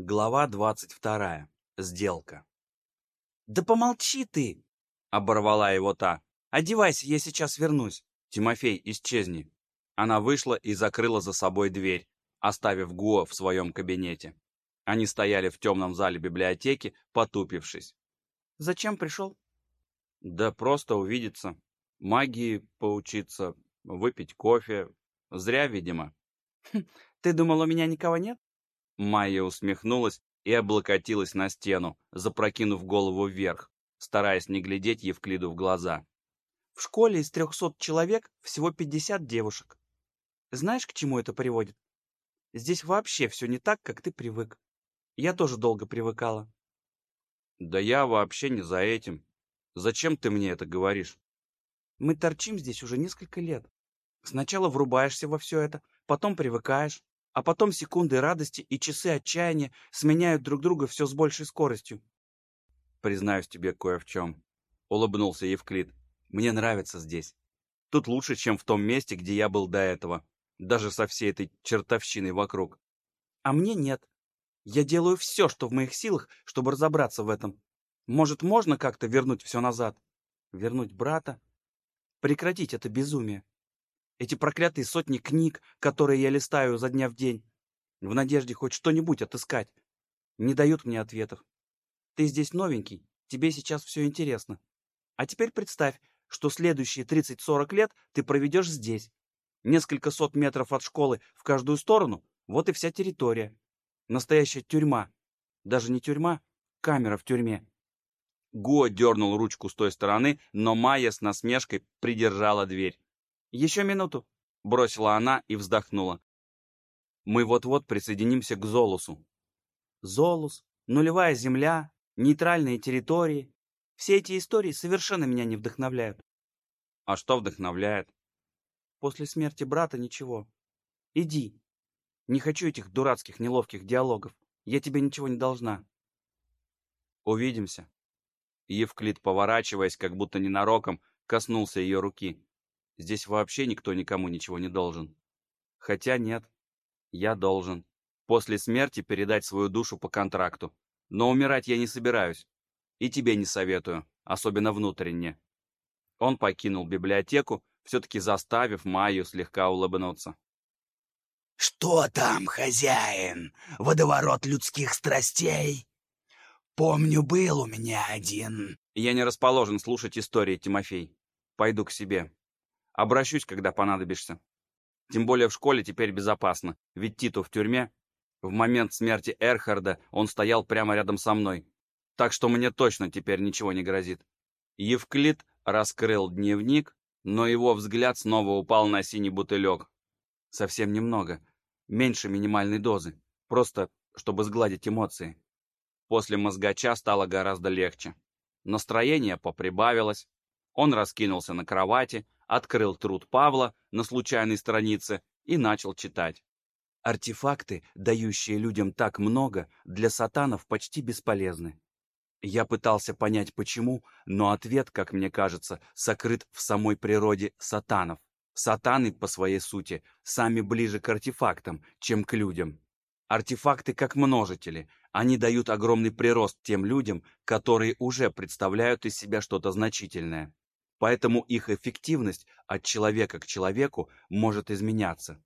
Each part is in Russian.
Глава двадцать вторая. Сделка. «Да помолчи ты!» — оборвала его та. «Одевайся, я сейчас вернусь». «Тимофей, исчезни». Она вышла и закрыла за собой дверь, оставив Гуа в своем кабинете. Они стояли в темном зале библиотеки, потупившись. «Зачем пришел?» «Да просто увидеться. Магии поучиться, выпить кофе. Зря, видимо». «Хм, «Ты думал, у меня никого нет?» Майя усмехнулась и облокотилась на стену, запрокинув голову вверх, стараясь не глядеть Евклиду в глаза. «В школе из трехсот человек всего пятьдесят девушек. Знаешь, к чему это приводит? Здесь вообще все не так, как ты привык. Я тоже долго привыкала». «Да я вообще не за этим. Зачем ты мне это говоришь?» «Мы торчим здесь уже несколько лет. Сначала врубаешься во все это, потом привыкаешь, а потом секунды радости и часы отчаяния сменяют друг друга все с большей скоростью. «Признаюсь тебе кое в чем», — улыбнулся Евклид. «Мне нравится здесь. Тут лучше, чем в том месте, где я был до этого, даже со всей этой чертовщиной вокруг». «А мне нет. Я делаю все, что в моих силах, чтобы разобраться в этом. Может, можно как-то вернуть все назад? Вернуть брата? Прекратить это безумие?» Эти проклятые сотни книг, которые я листаю за дня в день, в надежде хоть что-нибудь отыскать, не дают мне ответов. Ты здесь новенький, тебе сейчас все интересно. А теперь представь, что следующие 30-40 лет ты проведешь здесь. Несколько сот метров от школы в каждую сторону, вот и вся территория. Настоящая тюрьма. Даже не тюрьма, камера в тюрьме. Гуа дернул ручку с той стороны, но Майя с насмешкой придержала дверь. «Еще минуту», — бросила она и вздохнула. «Мы вот-вот присоединимся к Золусу». «Золус, нулевая земля, нейтральные территории. Все эти истории совершенно меня не вдохновляют». «А что вдохновляет?» «После смерти брата ничего. Иди. Не хочу этих дурацких неловких диалогов. Я тебе ничего не должна». «Увидимся». Евклид, поворачиваясь, как будто ненароком, коснулся ее руки. Здесь вообще никто никому ничего не должен. Хотя нет, я должен. После смерти передать свою душу по контракту. Но умирать я не собираюсь. И тебе не советую, особенно внутренне. Он покинул библиотеку, все-таки заставив Майю слегка улыбнуться. «Что там, хозяин? Водоворот людских страстей? Помню, был у меня один». «Я не расположен слушать истории, Тимофей. Пойду к себе. Обращусь, когда понадобишься. Тем более в школе теперь безопасно, ведь Титу в тюрьме. В момент смерти Эрхарда он стоял прямо рядом со мной. Так что мне точно теперь ничего не грозит. Евклид раскрыл дневник, но его взгляд снова упал на синий бутылек. Совсем немного, меньше минимальной дозы, просто чтобы сгладить эмоции. После мозгача стало гораздо легче. Настроение поприбавилось. Он раскинулся на кровати, открыл труд Павла на случайной странице и начал читать. Артефакты, дающие людям так много, для сатанов почти бесполезны. Я пытался понять, почему, но ответ, как мне кажется, сокрыт в самой природе сатанов. Сатаны, по своей сути, сами ближе к артефактам, чем к людям. Артефакты как множители, они дают огромный прирост тем людям, которые уже представляют из себя что-то значительное поэтому их эффективность от человека к человеку может изменяться.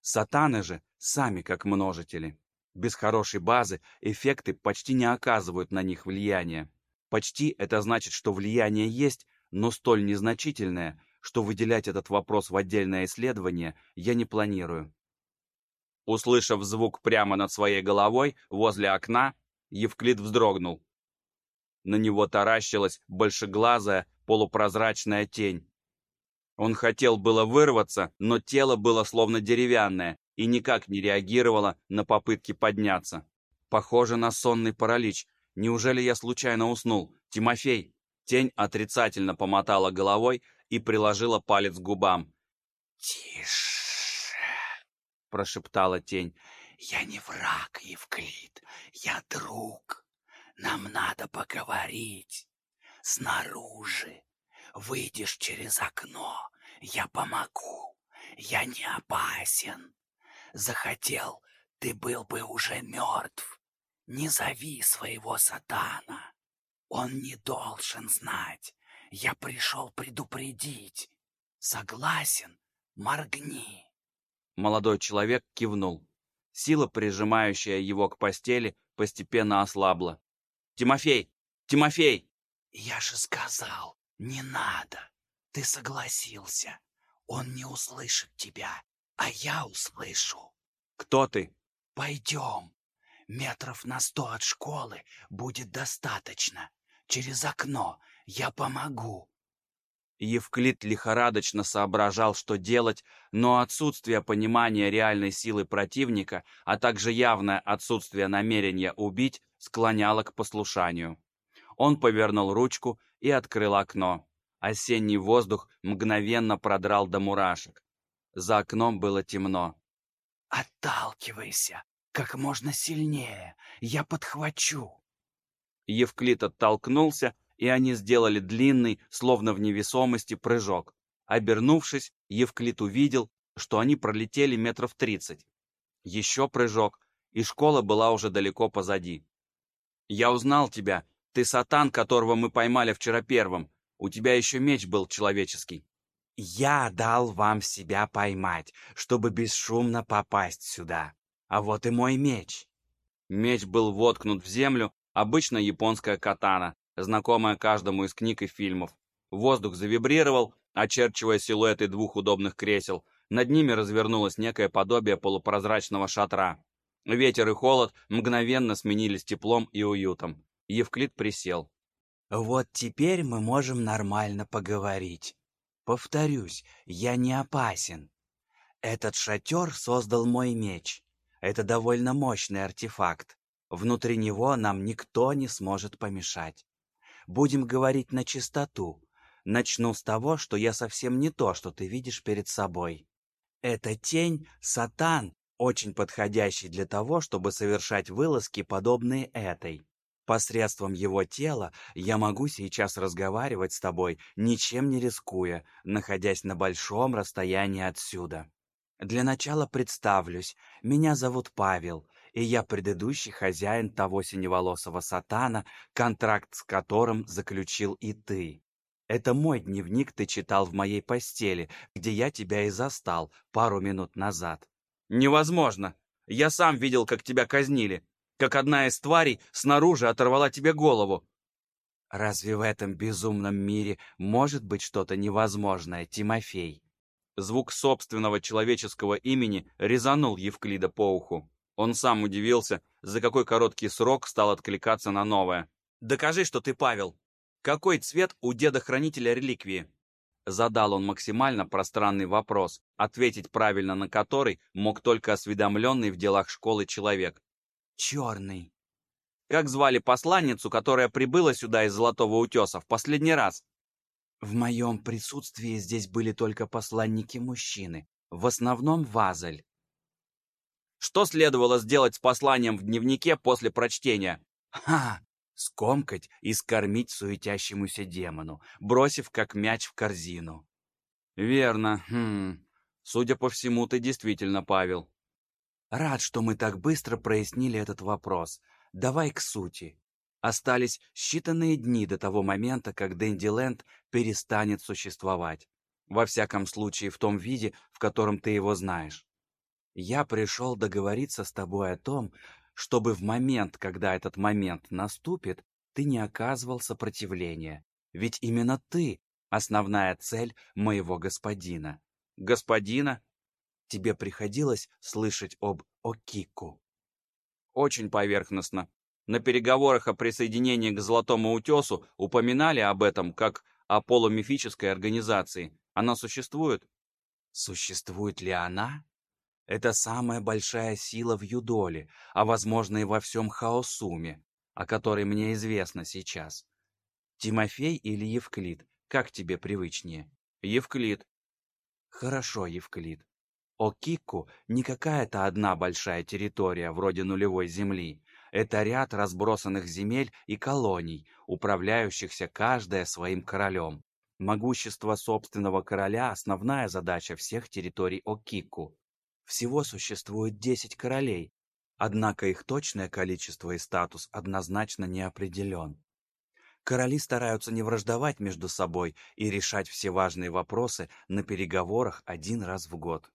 Сатаны же сами как множители. Без хорошей базы эффекты почти не оказывают на них влияния. Почти это значит, что влияние есть, но столь незначительное, что выделять этот вопрос в отдельное исследование я не планирую. Услышав звук прямо над своей головой, возле окна, Евклид вздрогнул. На него таращилась большеглазая, полупрозрачная тень. Он хотел было вырваться, но тело было словно деревянное и никак не реагировало на попытки подняться. Похоже на сонный паралич. Неужели я случайно уснул? Тимофей! Тень отрицательно помотала головой и приложила палец к губам. «Тише!» — прошептала тень. «Я не враг, Евклид, я друг. Нам надо поговорить. Снаружи. Выйдешь через окно. Я помогу. Я не опасен. Захотел, ты был бы уже мертв. Не зови своего сатана. Он не должен знать. Я пришел предупредить. Согласен? Моргни. Молодой человек кивнул. Сила, прижимающая его к постели, постепенно ослабла. «Тимофей! Тимофей!» «Я же сказал, не надо. Ты согласился. Он не услышит тебя, а я услышу». «Кто ты?» «Пойдем. Метров на сто от школы будет достаточно. Через окно я помогу». Евклид лихорадочно соображал, что делать, но отсутствие понимания реальной силы противника, а также явное отсутствие намерения убить, склоняло к послушанию. Он повернул ручку и открыл окно. Осенний воздух мгновенно продрал до мурашек. За окном было темно. «Отталкивайся как можно сильнее, я подхвачу». Евклид оттолкнулся и они сделали длинный, словно в невесомости, прыжок. Обернувшись, Евклид увидел, что они пролетели метров тридцать. Еще прыжок, и школа была уже далеко позади. «Я узнал тебя. Ты сатан, которого мы поймали вчера первым. У тебя еще меч был человеческий». «Я дал вам себя поймать, чтобы бесшумно попасть сюда. А вот и мой меч». Меч был воткнут в землю, обычно японская катана, знакомая каждому из книг и фильмов. Воздух завибрировал, очерчивая силуэты двух удобных кресел. Над ними развернулось некое подобие полупрозрачного шатра. Ветер и холод мгновенно сменились теплом и уютом. Евклид присел. «Вот теперь мы можем нормально поговорить. Повторюсь, я не опасен. Этот шатер создал мой меч. Это довольно мощный артефакт. Внутри него нам никто не сможет помешать. Будем говорить на чистоту. Начну с того, что я совсем не то, что ты видишь перед собой. Эта тень — сатан, очень подходящий для того, чтобы совершать вылазки, подобные этой. Посредством его тела я могу сейчас разговаривать с тобой, ничем не рискуя, находясь на большом расстоянии отсюда. Для начала представлюсь. Меня зовут Павел и я предыдущий хозяин того синеволосого сатана, контракт с которым заключил и ты. Это мой дневник ты читал в моей постели, где я тебя и застал пару минут назад. Невозможно. Я сам видел, как тебя казнили, как одна из тварей снаружи оторвала тебе голову. Разве в этом безумном мире может быть что-то невозможное, Тимофей? Звук собственного человеческого имени резанул Евклида по уху. Он сам удивился, за какой короткий срок стал откликаться на новое. «Докажи, что ты Павел. Какой цвет у деда-хранителя реликвии?» Задал он максимально пространный вопрос, ответить правильно на который мог только осведомленный в делах школы человек. «Черный». «Как звали посланницу, которая прибыла сюда из Золотого Утеса в последний раз?» «В моем присутствии здесь были только посланники-мужчины, в основном Вазель. Что следовало сделать с посланием в дневнике после прочтения? Ха! Скомкать и скормить суетящемуся демону, бросив как мяч в корзину. Верно. Хм. Судя по всему, ты действительно Павел. Рад, что мы так быстро прояснили этот вопрос. Давай к сути. Остались считанные дни до того момента, как Дэнди перестанет существовать. Во всяком случае, в том виде, в котором ты его знаешь. Я пришел договориться с тобой о том, чтобы в момент, когда этот момент наступит, ты не оказывал сопротивления. Ведь именно ты — основная цель моего господина. Господина? Тебе приходилось слышать об Окику? Очень поверхностно. На переговорах о присоединении к Золотому Утесу упоминали об этом как о полумифической организации. Она существует? Существует ли она? Это самая большая сила в Юдоле, а возможно и во всем Хаосуме, о которой мне известно сейчас. Тимофей или Евклид, как тебе привычнее? Евклид. Хорошо, Евклид. Окикку не какая-то одна большая территория, вроде нулевой земли. Это ряд разбросанных земель и колоний, управляющихся каждая своим королем. Могущество собственного короля – основная задача всех территорий Окикку. Всего существует десять королей, Однако их точное количество и статус однозначно не определен. Короли стараются не враждовать между собой и решать все важные вопросы на переговорах один раз в год.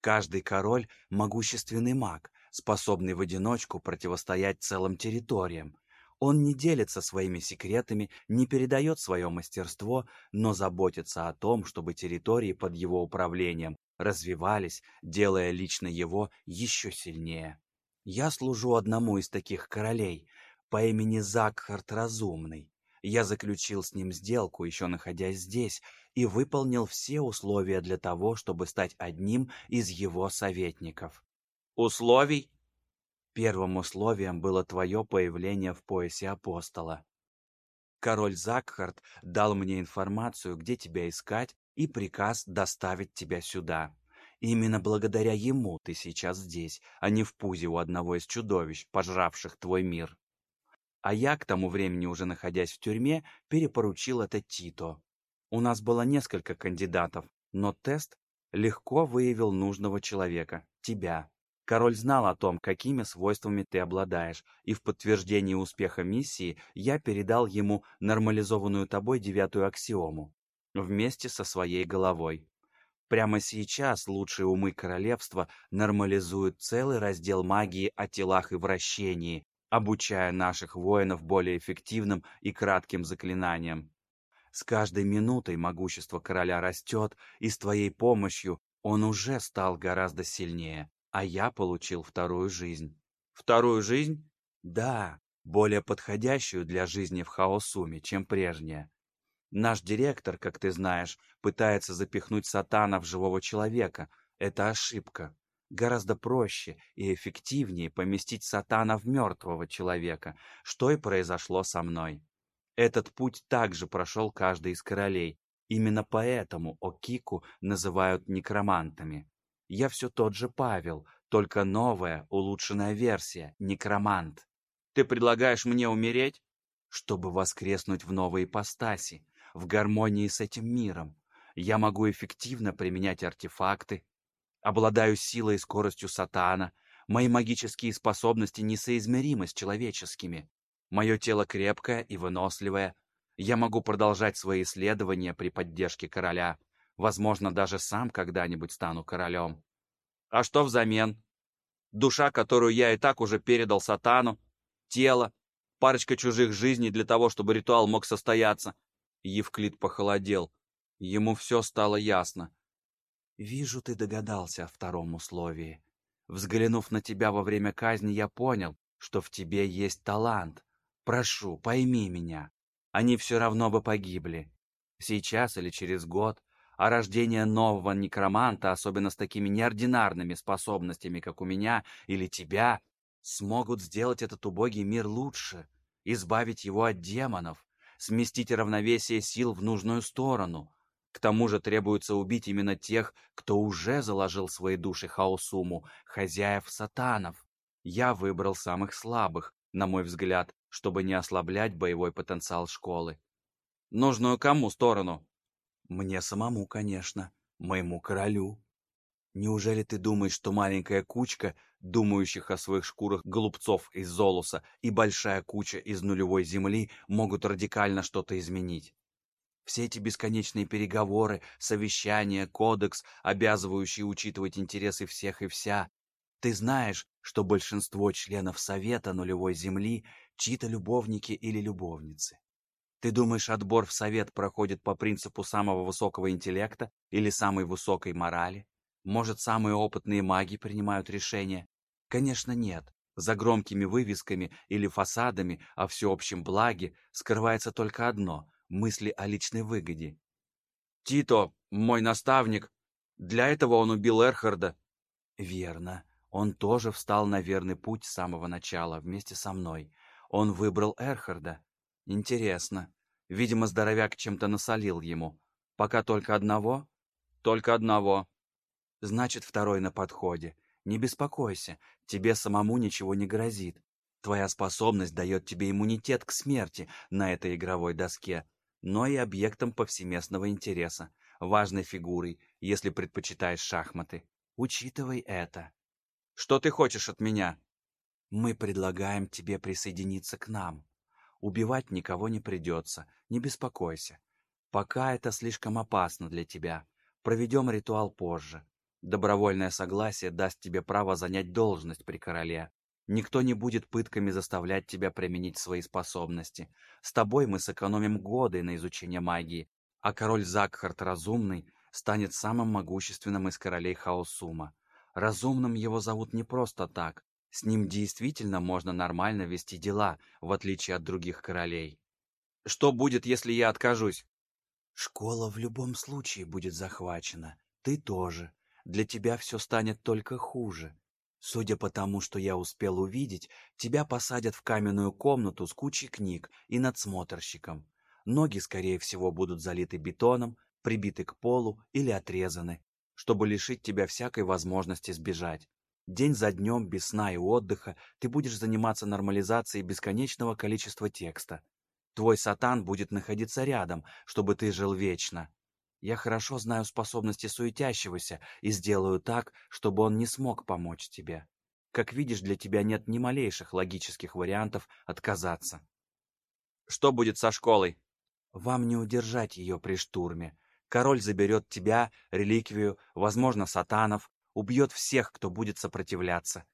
Каждый король – могущественный маг, способный в одиночку противостоять целым территориям. Он не делится своими секретами, не передает свое мастерство, но заботится о том, чтобы территории под его управлением развивались, делая лично его еще сильнее. Я служу одному из таких королей по имени Закхарт Разумный. Я заключил с ним сделку, еще находясь здесь, и выполнил все условия для того, чтобы стать одним из его советников. Условий? Первым условием было твое появление в поясе апостола. Король Закхарт дал мне информацию, где тебя искать, и приказ доставить тебя сюда. Именно благодаря ему ты сейчас здесь, а не в пузе у одного из чудовищ, пожравших твой мир. А я, к тому времени уже находясь в тюрьме, перепоручил это Тито. У нас было несколько кандидатов, но тест легко выявил нужного человека, тебя. Король знал о том, какими свойствами ты обладаешь, и в подтверждении успеха миссии я передал ему нормализованную тобой девятую аксиому вместе со своей головой. Прямо сейчас лучшие умы королевства нормализуют целый раздел магии о телах и вращении, обучая наших воинов более эффективным и кратким заклинаниям. С каждой минутой могущество короля растет, и с твоей помощью он уже стал гораздо сильнее, а я получил вторую жизнь. Вторую жизнь? Да, более подходящую для жизни в Хаосуме, чем прежняя. Наш директор, как ты знаешь, пытается запихнуть сатана в живого человека. Это ошибка. Гораздо проще и эффективнее поместить сатана в мертвого человека, что и произошло со мной. Этот путь также прошел каждый из королей. Именно поэтому Окику называют некромантами. Я все тот же Павел, только новая, улучшенная версия, некромант. Ты предлагаешь мне умереть? Чтобы воскреснуть в новой ипостаси, в гармонии с этим миром. Я могу эффективно применять артефакты, обладаю силой и скоростью сатана, мои магические способности несоизмеримы с человеческими. Мое тело крепкое и выносливое. Я могу продолжать свои исследования при поддержке короля. Возможно, даже сам когда-нибудь стану королем. А что взамен? Душа, которую я и так уже передал сатану, тело, парочка чужих жизней для того, чтобы ритуал мог состояться, Евклид похолодел. Ему все стало ясно. «Вижу, ты догадался о втором условии. Взглянув на тебя во время казни, я понял, что в тебе есть талант. Прошу, пойми меня. Они все равно бы погибли. Сейчас или через год. А рождение нового некроманта, особенно с такими неординарными способностями, как у меня или тебя, смогут сделать этот убогий мир лучше, избавить его от демонов, сместить равновесие сил в нужную сторону. К тому же требуется убить именно тех, кто уже заложил свои души Хаосуму, хозяев сатанов. Я выбрал самых слабых, на мой взгляд, чтобы не ослаблять боевой потенциал школы. Нужную кому сторону? Мне самому, конечно, моему королю. Неужели ты думаешь, что маленькая кучка, думающих о своих шкурах голубцов из Золуса и большая куча из нулевой земли могут радикально что-то изменить? Все эти бесконечные переговоры, совещания, кодекс, обязывающие учитывать интересы всех и вся. Ты знаешь, что большинство членов Совета нулевой земли чьи-то любовники или любовницы. Ты думаешь, отбор в Совет проходит по принципу самого высокого интеллекта или самой высокой морали? Может, самые опытные маги принимают решения? Конечно, нет. За громкими вывесками или фасадами о всеобщем благе скрывается только одно – мысли о личной выгоде. «Тито, мой наставник, для этого он убил Эрхарда». «Верно. Он тоже встал на верный путь с самого начала, вместе со мной. Он выбрал Эрхарда. Интересно. Видимо, здоровяк чем-то насолил ему. Пока только одного?» «Только одного. Значит, второй на подходе. Не беспокойся, тебе самому ничего не грозит. Твоя способность дает тебе иммунитет к смерти на этой игровой доске, но и объектом повсеместного интереса, важной фигурой, если предпочитаешь шахматы. Учитывай это. Что ты хочешь от меня? Мы предлагаем тебе присоединиться к нам. Убивать никого не придется, не беспокойся. Пока это слишком опасно для тебя. Проведем ритуал позже. Добровольное согласие даст тебе право занять должность при короле. Никто не будет пытками заставлять тебя применить свои способности. С тобой мы сэкономим годы на изучение магии, а король Закхарт Разумный станет самым могущественным из королей Хаосума. Разумным его зовут не просто так. С ним действительно можно нормально вести дела, в отличие от других королей. Что будет, если я откажусь? Школа в любом случае будет захвачена. Ты тоже. Для тебя все станет только хуже. Судя по тому, что я успел увидеть, тебя посадят в каменную комнату с кучей книг и надсмотрщиком. Ноги, скорее всего, будут залиты бетоном, прибиты к полу или отрезаны, чтобы лишить тебя всякой возможности сбежать. День за днем, без сна и отдыха, ты будешь заниматься нормализацией бесконечного количества текста. Твой сатан будет находиться рядом, чтобы ты жил вечно. Я хорошо знаю способности суетящегося и сделаю так, чтобы он не смог помочь тебе. Как видишь, для тебя нет ни малейших логических вариантов отказаться. Что будет со школой? Вам не удержать ее при штурме. Король заберет тебя, реликвию, возможно, сатанов, убьет всех, кто будет сопротивляться.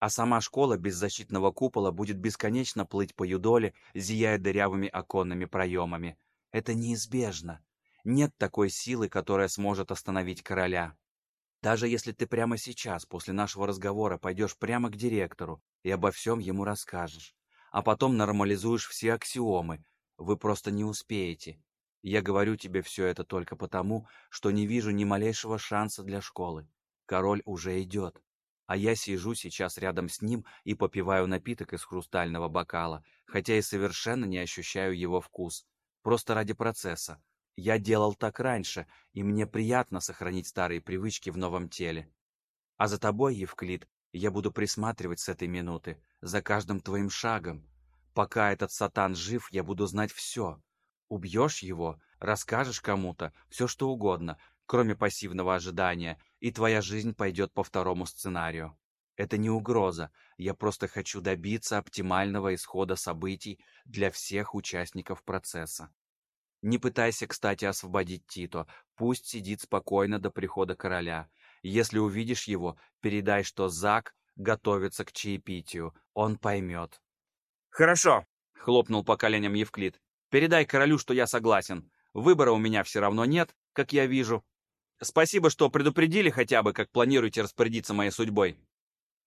А сама школа без защитного купола будет бесконечно плыть по юдоле, зияя дырявыми оконными проемами. Это неизбежно. Нет такой силы, которая сможет остановить короля. Даже если ты прямо сейчас, после нашего разговора, пойдешь прямо к директору и обо всем ему расскажешь, а потом нормализуешь все аксиомы, вы просто не успеете. Я говорю тебе все это только потому, что не вижу ни малейшего шанса для школы. Король уже идет. А я сижу сейчас рядом с ним и попиваю напиток из хрустального бокала, хотя и совершенно не ощущаю его вкус. Просто ради процесса. Я делал так раньше, и мне приятно сохранить старые привычки в новом теле. А за тобой, Евклид, я буду присматривать с этой минуты, за каждым твоим шагом. Пока этот сатан жив, я буду знать все. Убьешь его, расскажешь кому-то, все что угодно, кроме пассивного ожидания, и твоя жизнь пойдет по второму сценарию. Это не угроза, я просто хочу добиться оптимального исхода событий для всех участников процесса. Не пытайся, кстати, освободить Тито, пусть сидит спокойно до прихода короля. Если увидишь его, передай, что Зак готовится к чаепитию, он поймет. «Хорошо», — хлопнул по коленям Евклид. «Передай королю, что я согласен. Выбора у меня все равно нет, как я вижу. Спасибо, что предупредили хотя бы, как планируете распорядиться моей судьбой.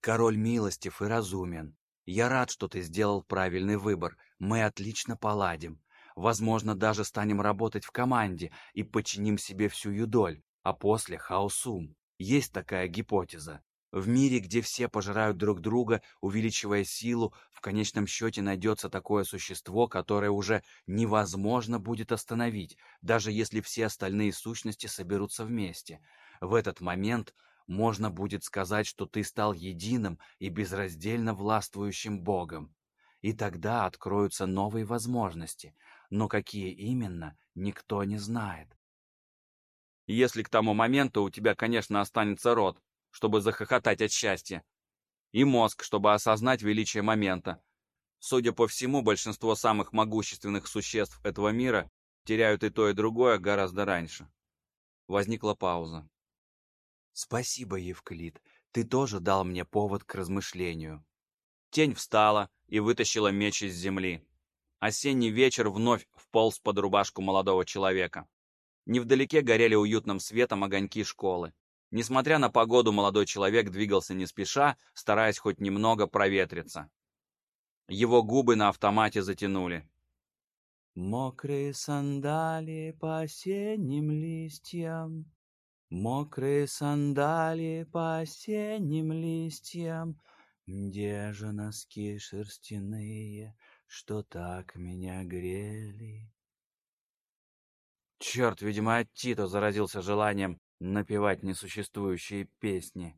Король милостив и разумен. Я рад, что ты сделал правильный выбор. Мы отлично поладим. Возможно, даже станем работать в команде и подчиним себе всю юдоль, а после хаосум. Есть такая гипотеза. В мире, где все пожирают друг друга, увеличивая силу, в конечном счете найдется такое существо, которое уже невозможно будет остановить, даже если все остальные сущности соберутся вместе. В этот момент можно будет сказать, что ты стал единым и безраздельно властвующим Богом. И тогда откроются новые возможности, но какие именно, никто не знает. Если к тому моменту у тебя, конечно, останется род, чтобы захохотать от счастья, и мозг, чтобы осознать величие момента. Судя по всему, большинство самых могущественных существ этого мира теряют и то, и другое гораздо раньше. Возникла пауза. «Спасибо, Евклид, ты тоже дал мне повод к размышлению». Тень встала и вытащила меч из земли. Осенний вечер вновь вполз под рубашку молодого человека. Невдалеке горели уютным светом огоньки школы. Несмотря на погоду, молодой человек двигался не спеша, стараясь хоть немного проветриться. Его губы на автомате затянули. Мокрые сандалии по осенним листьям, Мокрые сандалии по осенним листьям, Где же носки шерстяные, что так меня грели? Черт, видимо, от Тито заразился желанием напевать несуществующие песни.